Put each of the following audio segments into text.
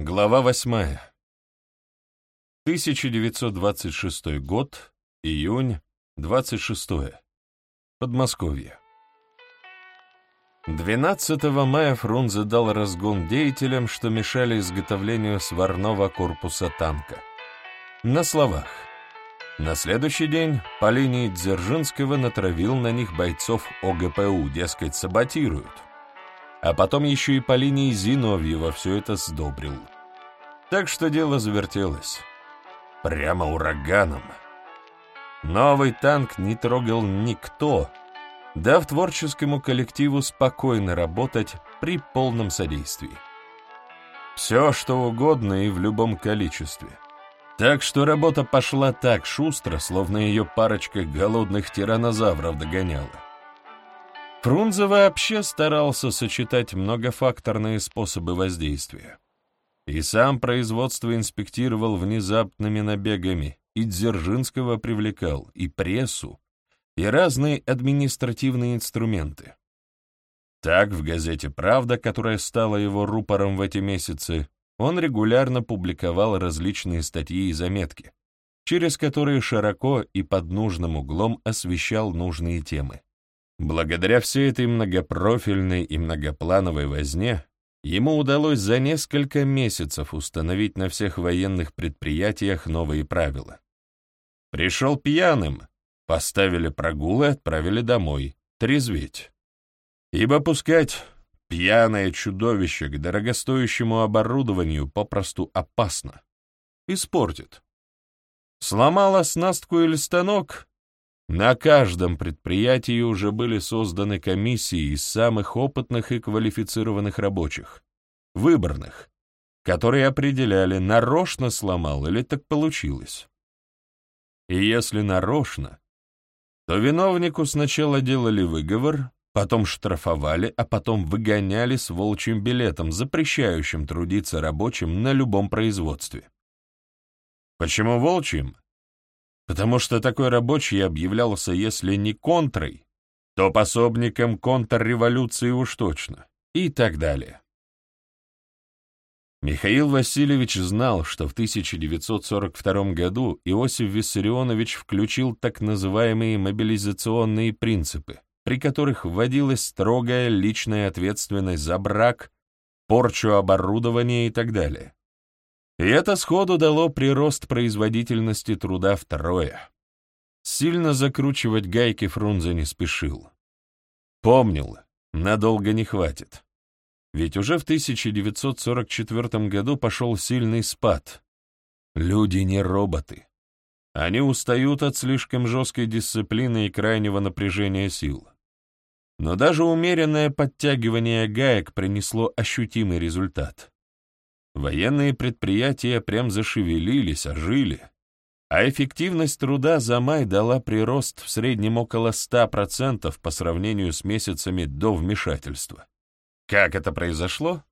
Глава восьмая. 1926 год, июнь, 26 Подмосковье. 12 мая Фрунзе дал разгон деятелям, что мешали изготовлению сварного корпуса танка. На словах. На следующий день по линии Дзержинского натравил на них бойцов ОГПУ, дескать, саботируют а потом еще и по линии Зиновьева все это сдобрил. Так что дело завертелось. Прямо ураганом. Новый танк не трогал никто, дав творческому коллективу спокойно работать при полном содействии. Все, что угодно и в любом количестве. Так что работа пошла так шустро, словно ее парочка голодных тиранозавров догоняла. Фрунзе вообще старался сочетать многофакторные способы воздействия. И сам производство инспектировал внезапными набегами, и Дзержинского привлекал, и прессу, и разные административные инструменты. Так, в газете «Правда», которая стала его рупором в эти месяцы, он регулярно публиковал различные статьи и заметки, через которые широко и под нужным углом освещал нужные темы. Благодаря всей этой многопрофильной и многоплановой возне ему удалось за несколько месяцев установить на всех военных предприятиях новые правила. Пришел пьяным, поставили прогулы отправили домой, трезветь. Ибо пускать пьяное чудовище к дорогостоящему оборудованию попросту опасно. Испортит. Сломала снастку или станок на каждом предприятии уже были созданы комиссии из самых опытных и квалифицированных рабочих, выборных, которые определяли, нарочно сломал или так получилось. И если нарочно, то виновнику сначала делали выговор, потом штрафовали, а потом выгоняли с волчьим билетом, запрещающим трудиться рабочим на любом производстве. Почему волчьим? Потому что такой рабочий объявлялся, если не контрой, то пособником контрреволюции уж точно, и так далее. Михаил Васильевич знал, что в 1942 году Иосиф Виссарионович включил так называемые мобилизационные принципы, при которых вводилась строгая личная ответственность за брак, порчу оборудования и так далее. И это сходу дало прирост производительности труда второе. Сильно закручивать гайки Фрунзе не спешил. Помнил, надолго не хватит. Ведь уже в 1944 году пошел сильный спад. Люди не роботы. Они устают от слишком жесткой дисциплины и крайнего напряжения сил. Но даже умеренное подтягивание гаек принесло ощутимый результат. Военные предприятия прям зашевелились, ожили, а эффективность труда за май дала прирост в среднем около 100% по сравнению с месяцами до вмешательства. Как это произошло?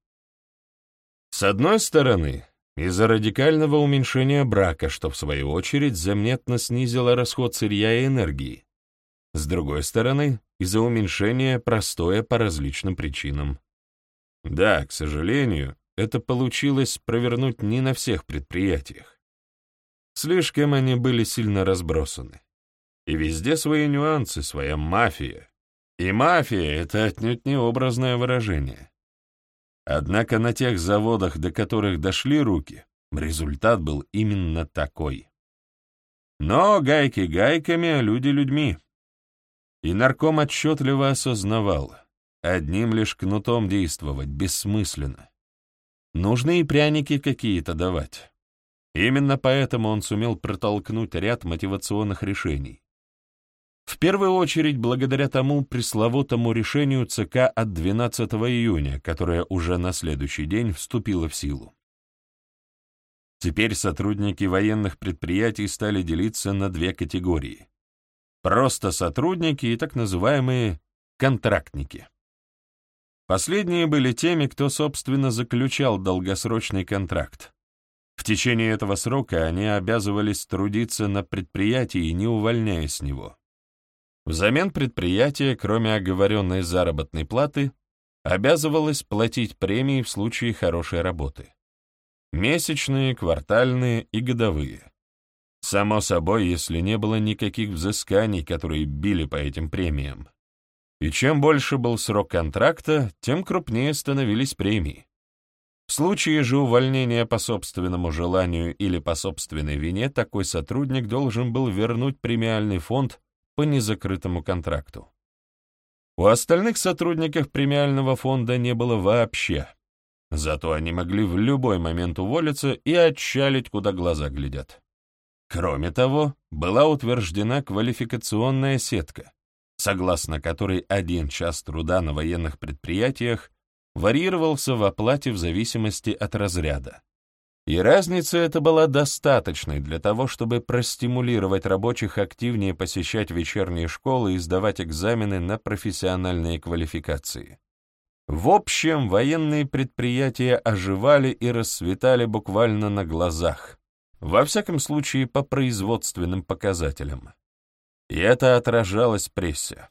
С одной стороны, из-за радикального уменьшения брака, что в свою очередь заметно снизило расход сырья и энергии. С другой стороны, из-за уменьшения простоя по различным причинам. Да, к сожалению, это получилось провернуть не на всех предприятиях. Слишком они были сильно разбросаны. И везде свои нюансы, своя мафия. И мафия — это отнюдь не образное выражение. Однако на тех заводах, до которых дошли руки, результат был именно такой. Но гайки гайками, а люди людьми. И нарком отчетливо осознавал, одним лишь кнутом действовать бессмысленно. Нужно и пряники какие-то давать. Именно поэтому он сумел протолкнуть ряд мотивационных решений. В первую очередь благодаря тому пресловутому решению ЦК от 12 июня, которое уже на следующий день вступило в силу. Теперь сотрудники военных предприятий стали делиться на две категории. Просто сотрудники и так называемые контрактники. Последние были теми, кто, собственно, заключал долгосрочный контракт. В течение этого срока они обязывались трудиться на предприятии, не увольняясь с него. Взамен предприятие, кроме оговоренной заработной платы, обязывалось платить премии в случае хорошей работы. Месячные, квартальные и годовые. Само собой, если не было никаких взысканий, которые били по этим премиям. И чем больше был срок контракта, тем крупнее становились премии. В случае же увольнения по собственному желанию или по собственной вине такой сотрудник должен был вернуть премиальный фонд по незакрытому контракту. У остальных сотрудников премиального фонда не было вообще, зато они могли в любой момент уволиться и отчалить, куда глаза глядят. Кроме того, была утверждена квалификационная сетка, согласно которой один час труда на военных предприятиях варьировался в оплате в зависимости от разряда. И разница эта была достаточной для того, чтобы простимулировать рабочих активнее посещать вечерние школы и сдавать экзамены на профессиональные квалификации. В общем, военные предприятия оживали и расцветали буквально на глазах, во всяком случае по производственным показателям. И это отражалось в прессе.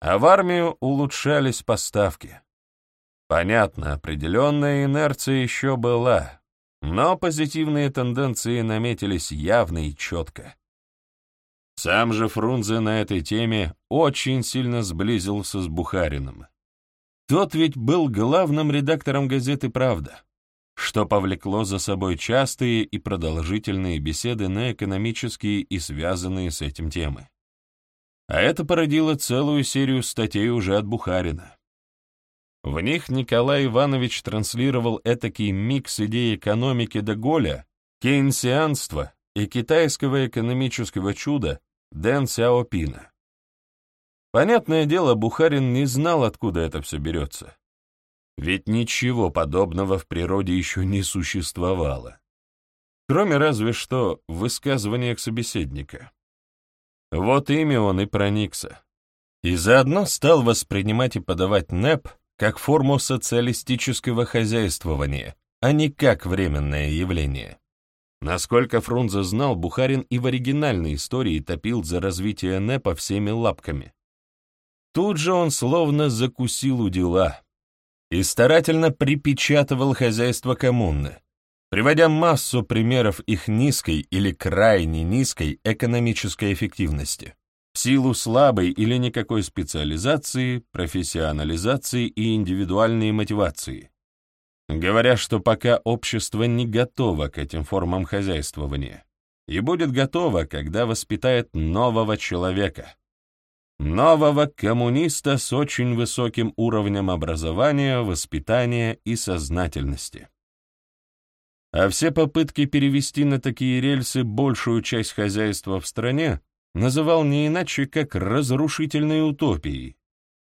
А в армию улучшались поставки. Понятно, определенная инерция еще была, но позитивные тенденции наметились явно и четко. Сам же Фрунзе на этой теме очень сильно сблизился с Бухариным. Тот ведь был главным редактором газеты «Правда», что повлекло за собой частые и продолжительные беседы на экономические и связанные с этим темы. А это породило целую серию статей уже от Бухарина. В них Николай Иванович транслировал этакий микс идей экономики Деголя, кейнсианства и китайского экономического чуда Дэн Сяопина. Понятное дело, Бухарин не знал, откуда это все берется. Ведь ничего подобного в природе еще не существовало. Кроме разве что высказывания собеседника. Вот ими он и проникся. И заодно стал воспринимать и подавать НЭП как форму социалистического хозяйствования, а не как временное явление. Насколько Фрунзе знал, Бухарин и в оригинальной истории топил за развитие НЭПа всеми лапками. Тут же он словно закусил у дела и старательно припечатывал хозяйство коммуны, приводя массу примеров их низкой или крайне низкой экономической эффективности в силу слабой или никакой специализации, профессионализации и индивидуальной мотивации, говоря, что пока общество не готово к этим формам хозяйствования и будет готово, когда воспитает нового человека, нового коммуниста с очень высоким уровнем образования, воспитания и сознательности. А все попытки перевести на такие рельсы большую часть хозяйства в стране называл не иначе, как разрушительной утопией,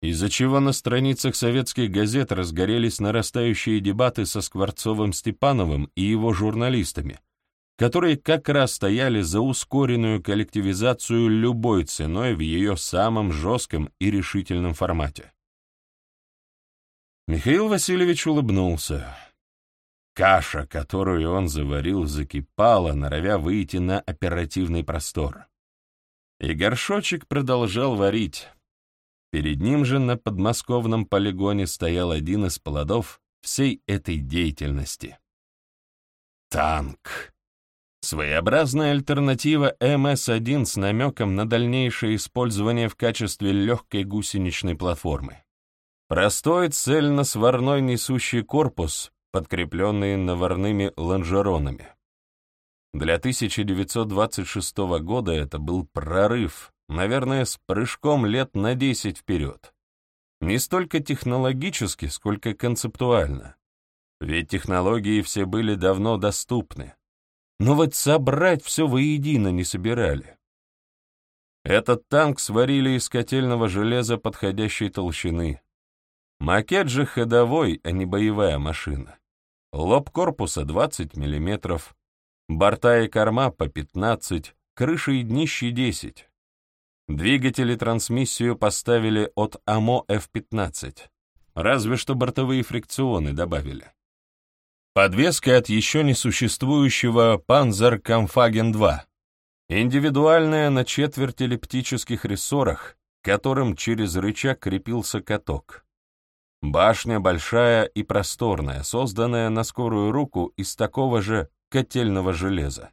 из-за чего на страницах советских газет разгорелись нарастающие дебаты со Скворцовым-Степановым и его журналистами, которые как раз стояли за ускоренную коллективизацию любой ценой в ее самом жестком и решительном формате. Михаил Васильевич улыбнулся. Каша, которую он заварил, закипала, норовя выйти на оперативный простор. И горшочек продолжал варить. Перед ним же на подмосковном полигоне стоял один из плодов всей этой деятельности. Танк. Своеобразная альтернатива МС-1 с намеком на дальнейшее использование в качестве легкой гусеничной платформы. Простой цельно-сварной несущий корпус, подкрепленный наварными лонжеронами. Для 1926 года это был прорыв, наверное, с прыжком лет на 10 вперед. Не столько технологически, сколько концептуально. Ведь технологии все были давно доступны. Но вот собрать все воедино не собирали. Этот танк сварили из котельного железа подходящей толщины. Макет же ходовой, а не боевая машина. Лоб корпуса 20 миллиметров, борта и корма по 15, крыши и днище 10. Двигатели трансмиссию поставили от АМО F-15, разве что бортовые фрикционы добавили. Подвеска от еще не существующего Panzer Kampfhagen 2, индивидуальная на четверть эллиптических рессорах, которым через рычаг крепился каток. Башня большая и просторная, созданная на скорую руку из такого же котельного железа.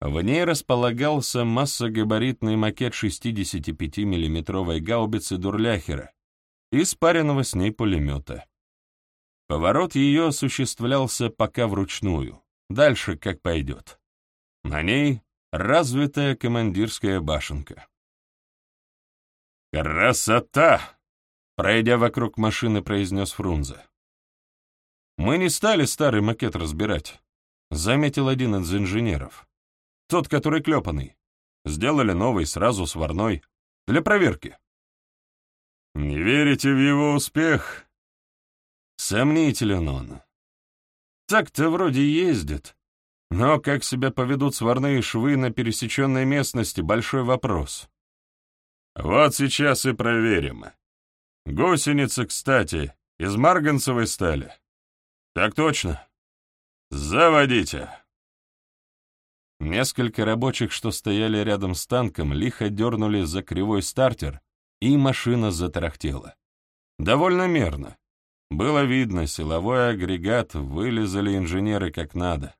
В ней располагался массогабаритный макет 65 миллиметровой гаубицы Дурляхера и спаренного с ней пулемета. Поворот ее осуществлялся пока вручную, дальше как пойдет. На ней развитая командирская башенка. «Красота!» — пройдя вокруг машины, произнес Фрунзе. «Мы не стали старый макет разбирать», — заметил один из инженеров. «Тот, который клепанный. Сделали новый, сразу сварной. Для проверки». «Не верите в его успех?» «Сомнителен он. Так-то вроде ездит, но как себя поведут сварные швы на пересеченной местности — большой вопрос». Вот сейчас и проверим. Гусеницы, кстати, из марганцевой стали. Так точно. Заводите. Несколько рабочих, что стояли рядом с танком, лихо дернули за кривой стартер, и машина затарахтела. Довольно мерно. Было видно, силовой агрегат вылезали инженеры как надо.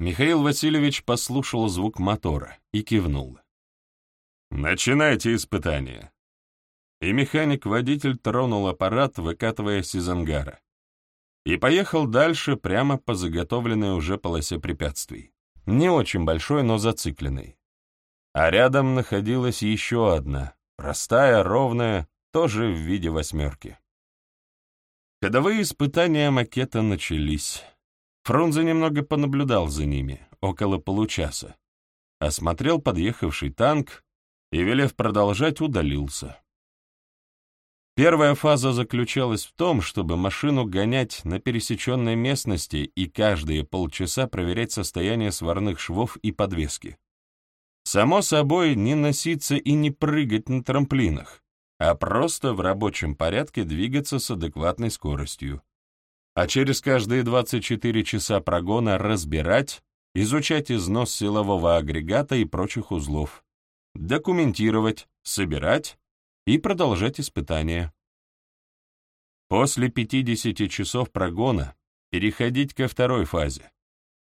Михаил Васильевич послушал звук мотора и кивнул. «Начинайте испытание». И механик-водитель тронул аппарат, выкатываясь из ангара. И поехал дальше прямо по заготовленной уже полосе препятствий. Не очень большой, но зацикленной. А рядом находилась еще одна, простая, ровная, тоже в виде восьмерки. Ходовые испытания макета начались. Фрунзе немного понаблюдал за ними, около получаса. Осмотрел подъехавший танк, и, велев продолжать, удалился. Первая фаза заключалась в том, чтобы машину гонять на пересеченной местности и каждые полчаса проверять состояние сварных швов и подвески. Само собой, не носиться и не прыгать на трамплинах, а просто в рабочем порядке двигаться с адекватной скоростью. А через каждые 24 часа прогона разбирать, изучать износ силового агрегата и прочих узлов, документировать, собирать и продолжать испытания. После 50 часов прогона переходить ко второй фазе,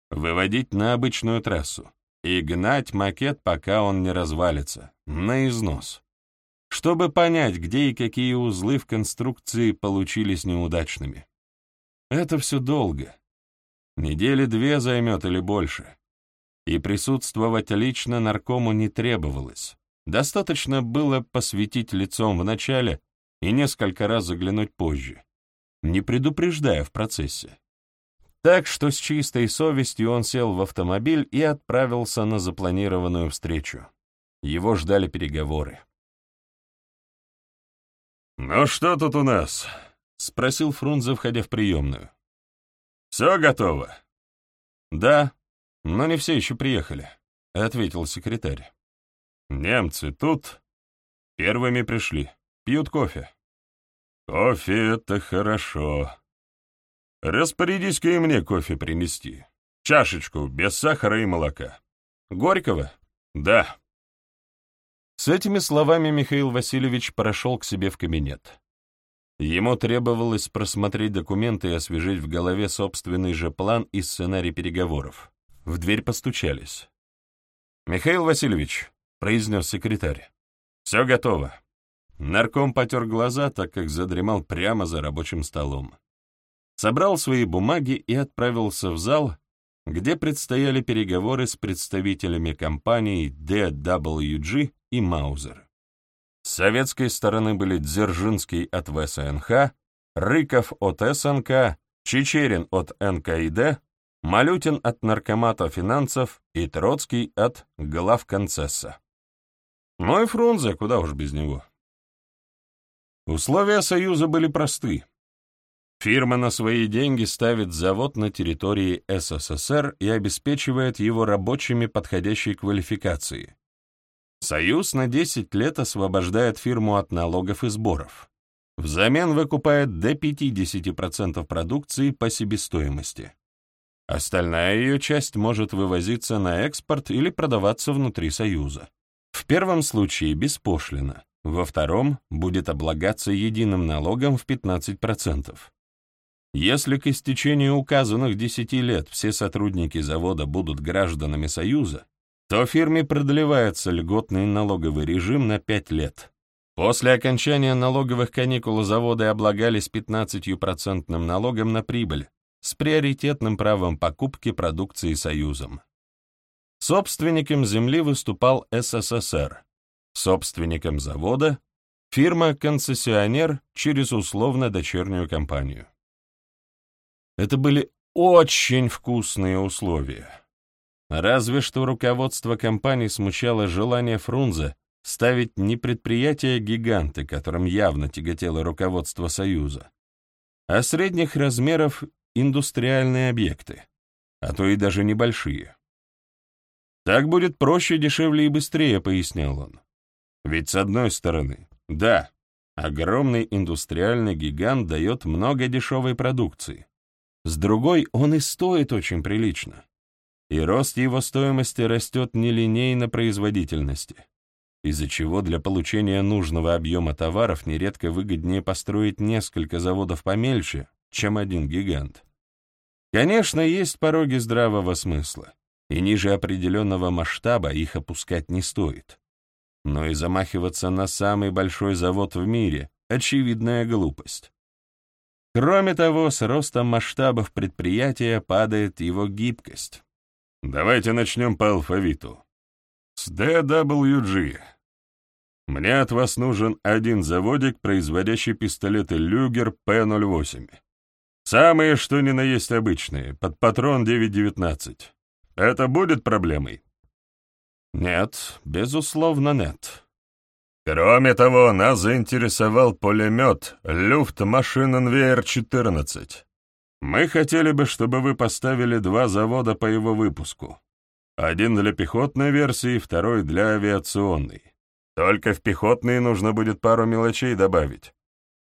выводить на обычную трассу и гнать макет, пока он не развалится, на износ, чтобы понять, где и какие узлы в конструкции получились неудачными. Это все долго. Недели две займет или больше и присутствовать лично наркому не требовалось. Достаточно было посветить лицом в начале и несколько раз заглянуть позже, не предупреждая в процессе. Так что с чистой совестью он сел в автомобиль и отправился на запланированную встречу. Его ждали переговоры. «Ну что тут у нас?» — спросил Фрунзе, входя в приемную. «Все готово?» «Да», «Но не все еще приехали», — ответил секретарь. «Немцы тут первыми пришли, пьют кофе». «Кофе — это хорошо. Распорядись-ка и мне кофе принести. Чашечку, без сахара и молока. Горького?» «Да». С этими словами Михаил Васильевич прошел к себе в кабинет. Ему требовалось просмотреть документы и освежить в голове собственный же план и сценарий переговоров. В дверь постучались. «Михаил Васильевич», — произнес секретарь, — «все готово». Нарком потер глаза, так как задремал прямо за рабочим столом. Собрал свои бумаги и отправился в зал, где предстояли переговоры с представителями компаний DWG и Маузер. С советской стороны были Дзержинский от ВСНХ, Рыков от СНК, Чечерин от НКИД, Малютин от наркомата финансов и Троцкий от главконцесса. Ну и Фрунзе, куда уж без него. Условия союза были просты. Фирма на свои деньги ставит завод на территории СССР и обеспечивает его рабочими подходящей квалификации. Союз на 10 лет освобождает фирму от налогов и сборов. Взамен выкупает до 50% продукции по себестоимости. Остальная ее часть может вывозиться на экспорт или продаваться внутри Союза. В первом случае беспошлино, во втором будет облагаться единым налогом в 15%. Если к истечению указанных 10 лет все сотрудники завода будут гражданами Союза, то фирме продлевается льготный налоговый режим на 5 лет. После окончания налоговых каникул заводы облагались 15% налогом на прибыль с приоритетным правом покупки продукции Союзом. Собственником земли выступал СССР, собственником завода — фирма-концессионер через условно-дочернюю компанию. Это были очень вкусные условия. Разве что руководство компании смущало желание Фрунзе ставить не предприятия-гиганты, которым явно тяготело руководство Союза, а средних размеров индустриальные объекты, а то и даже небольшие. Так будет проще, дешевле и быстрее, пояснял он. Ведь с одной стороны, да, огромный индустриальный гигант дает много дешевой продукции, с другой, он и стоит очень прилично. И рост его стоимости растет нелинейно производительности, из-за чего для получения нужного объема товаров нередко выгоднее построить несколько заводов помельче, чем один гигант. Конечно, есть пороги здравого смысла, и ниже определенного масштаба их опускать не стоит. Но и замахиваться на самый большой завод в мире — очевидная глупость. Кроме того, с ростом масштабов предприятия падает его гибкость. Давайте начнем по алфавиту. С DWG. Мне от вас нужен один заводик, производящий пистолеты Люгер П-08. Самые, что ни на есть обычные, под патрон 9.19. Это будет проблемой? Нет, безусловно, нет. Кроме того, нас заинтересовал пулемет Люфтмашиненвейер-14. Мы хотели бы, чтобы вы поставили два завода по его выпуску. Один для пехотной версии, второй для авиационной. Только в пехотные нужно будет пару мелочей добавить.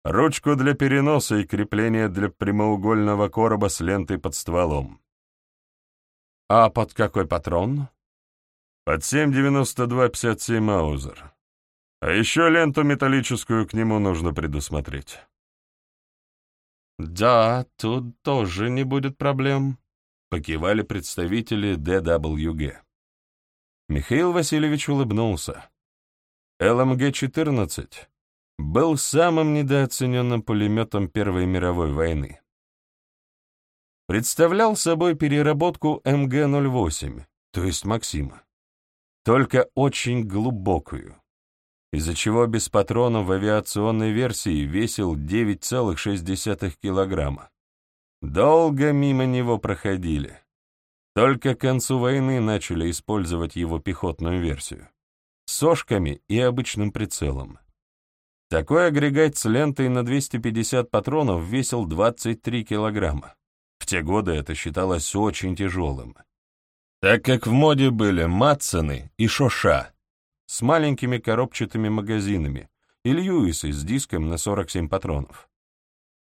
Ручку для переноса и крепление для прямоугольного короба с лентой под стволом. А под какой патрон? Под 7,92-57 Маузер. А еще ленту металлическую к нему нужно предусмотреть. «Да, тут тоже не будет проблем», — покивали представители ДWГ. Михаил Васильевич улыбнулся. ЛМГ-14 был самым недооцененным пулеметом Первой мировой войны. Представлял собой переработку МГ-08, то есть Максима, только очень глубокую из-за чего без патронов в авиационной версии весил 9,6 килограмма. Долго мимо него проходили. Только к концу войны начали использовать его пехотную версию. С сошками и обычным прицелом. Такой агрегат с лентой на 250 патронов весил 23 килограмма. В те годы это считалось очень тяжелым. Так как в моде были Матсоны и Шоша, с маленькими коробчатыми магазинами и Льюисы с диском на 47 патронов.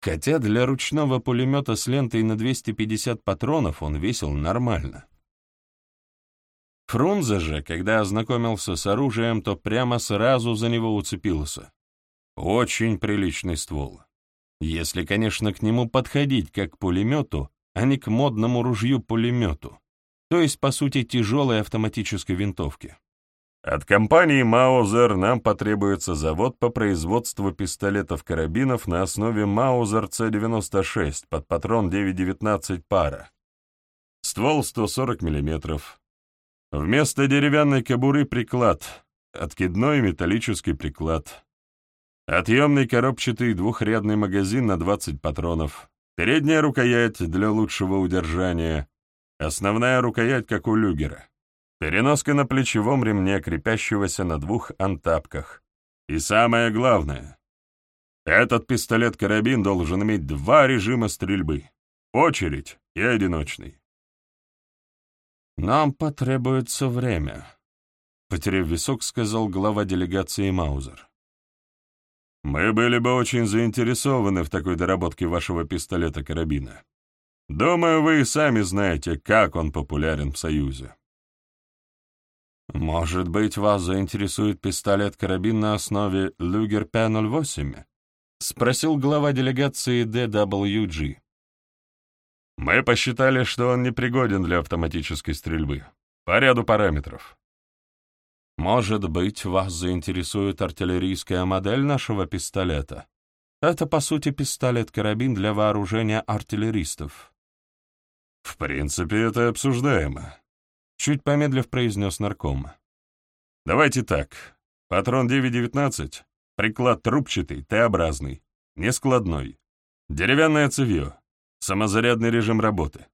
Хотя для ручного пулемета с лентой на 250 патронов он весил нормально. Фрунзе же, когда ознакомился с оружием, то прямо сразу за него уцепился. Очень приличный ствол. Если, конечно, к нему подходить как к пулемету, а не к модному ружью-пулемету, то есть, по сути, тяжелой автоматической винтовке. От компании Маузер нам потребуется завод по производству пистолетов-карабинов на основе Маузер С-96 под патрон 9,19 пара. Ствол 140 мм. Вместо деревянной кобуры приклад, откидной металлический приклад. Отъемный коробчатый двухрядный магазин на 20 патронов. Передняя рукоять для лучшего удержания. Основная рукоять, как у люгера. Переноска на плечевом ремне, крепящегося на двух антапках. И самое главное, этот пистолет-карабин должен иметь два режима стрельбы — очередь и одиночный. «Нам потребуется время», — потеряв висок, сказал глава делегации Маузер. «Мы были бы очень заинтересованы в такой доработке вашего пистолета-карабина. Думаю, вы и сами знаете, как он популярен в Союзе». «Может быть, вас заинтересует пистолет-карабин на основе Luger P-08?» — спросил глава делегации DWG. «Мы посчитали, что он непригоден для автоматической стрельбы. По ряду параметров. Может быть, вас заинтересует артиллерийская модель нашего пистолета? Это, по сути, пистолет-карабин для вооружения артиллеристов. В принципе, это обсуждаемо. Чуть помедлив произнес нарком. Давайте так. Патрон 9.19, приклад трубчатый, Т-образный, нескладной, деревянное цевье, самозарядный режим работы.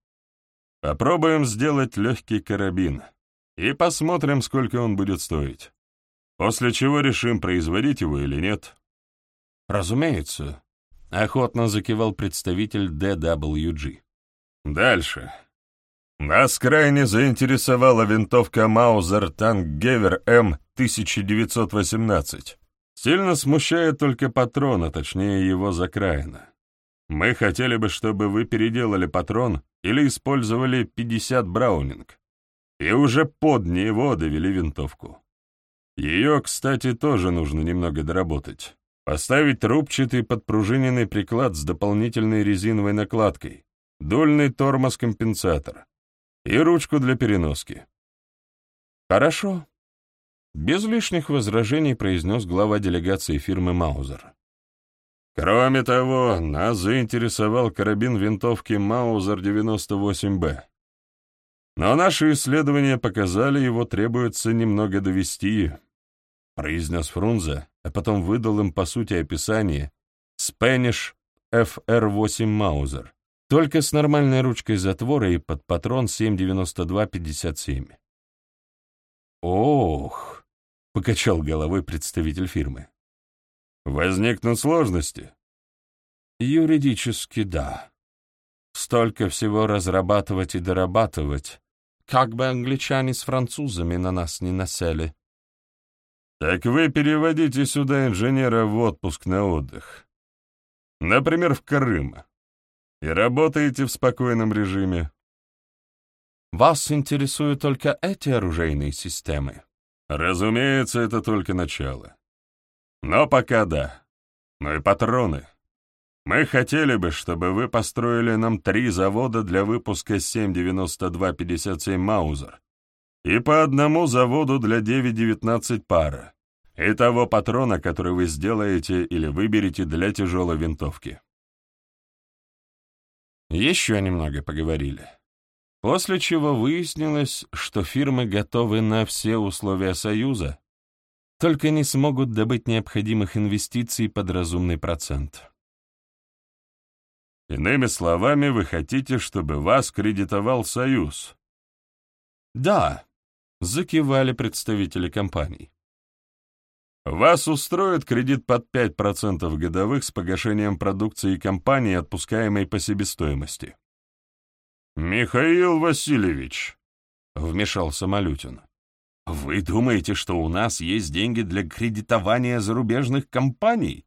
Попробуем сделать легкий карабин и посмотрим, сколько он будет стоить. После чего решим, производить его или нет. Разумеется, охотно закивал представитель DWG. Дальше. Нас крайне заинтересовала винтовка Маузер Тангевер М-1918. Сильно смущает только патрон, а точнее его закраина. Мы хотели бы, чтобы вы переделали патрон или использовали 50 Браунинг, и уже под него довели винтовку. Ее, кстати, тоже нужно немного доработать. Поставить трубчатый подпружиненный приклад с дополнительной резиновой накладкой, дульный тормоз-компенсатор и ручку для переноски. «Хорошо», — без лишних возражений произнес глава делегации фирмы «Маузер». Кроме того, нас заинтересовал карабин винтовки Маузер 98Б. Но наши исследования показали, его требуется немного довести, произнес Фрунзе, а потом выдал им по сути описание Spanish FR8 Маузер, только с нормальной ручкой затвора и под патрон 7,92-57. «Ох!» — покачал головой представитель фирмы. Возникнут сложности? Юридически да. Столько всего разрабатывать и дорабатывать, как бы англичане с французами на нас не насели. Так вы переводите сюда инженера в отпуск на отдых. Например, в Крым. И работаете в спокойном режиме. Вас интересуют только эти оружейные системы? Разумеется, это только начало. Но пока да. Ну и патроны. Мы хотели бы, чтобы вы построили нам три завода для выпуска 7,92-57 Маузер и по одному заводу для 9,19 пара и того патрона, который вы сделаете или выберете для тяжелой винтовки. Еще немного поговорили. После чего выяснилось, что фирмы готовы на все условия Союза, только не смогут добыть необходимых инвестиций под разумный процент. Иными словами, вы хотите, чтобы вас кредитовал Союз? Да, закивали представители компаний. Вас устроит кредит под 5% годовых с погашением продукции компании, отпускаемой по себестоимости. «Михаил Васильевич», — вмешался Малютин, вы думаете, что у нас есть деньги для кредитования зарубежных компаний?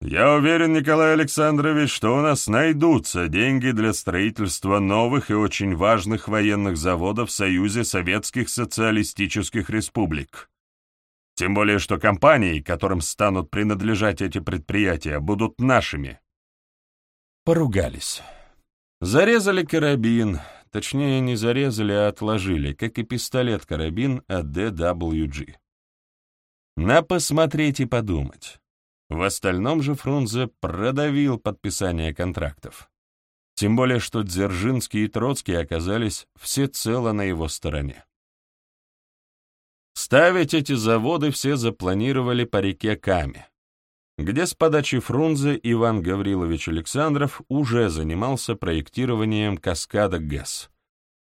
Я уверен, Николай Александрович, что у нас найдутся деньги для строительства новых и очень важных военных заводов в Союзе Советских Социалистических Республик. Тем более, что компании, которым станут принадлежать эти предприятия, будут нашими. Поругались. Зарезали карабин, Точнее, не зарезали, а отложили, как и пистолет-карабин от DWG. На посмотреть и подумать. В остальном же Фрунзе продавил подписание контрактов. Тем более, что Дзержинский и Троцкий оказались всецело на его стороне. Ставить эти заводы все запланировали по реке Каме, где с подачи Фрунзе Иван Гаврилович Александров уже занимался проектированием каскада ГЭС.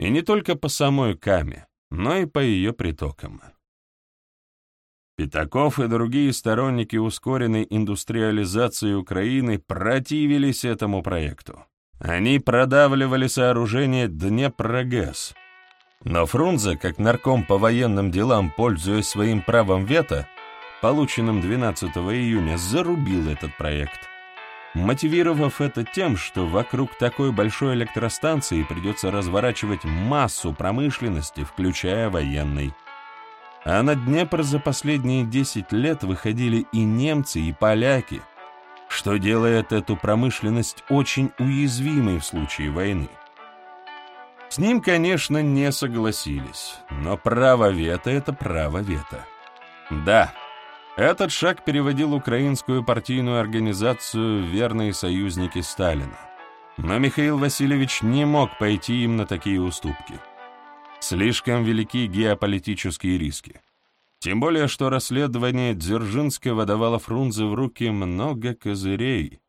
И не только по самой Каме, но и по ее притокам. Пятаков и другие сторонники ускоренной индустриализации Украины противились этому проекту. Они продавливали сооружение Днепрогэс. Но Фрунзе, как нарком по военным делам, пользуясь своим правом вето, полученным 12 июня, зарубил этот проект, мотивировав это тем, что вокруг такой большой электростанции придется разворачивать массу промышленности, включая военной. а на Днепр за последние 10 лет выходили и немцы, и поляки, что делает эту промышленность очень уязвимой в случае войны. С ним, конечно, не согласились, но право вето — это право вето. Да, этот шаг переводил украинскую партийную организацию в верные союзники Сталина. Но Михаил Васильевич не мог пойти им на такие уступки. Слишком велики геополитические риски. Тем более, что расследование Дзержинского давало Фрунзе в руки много козырей,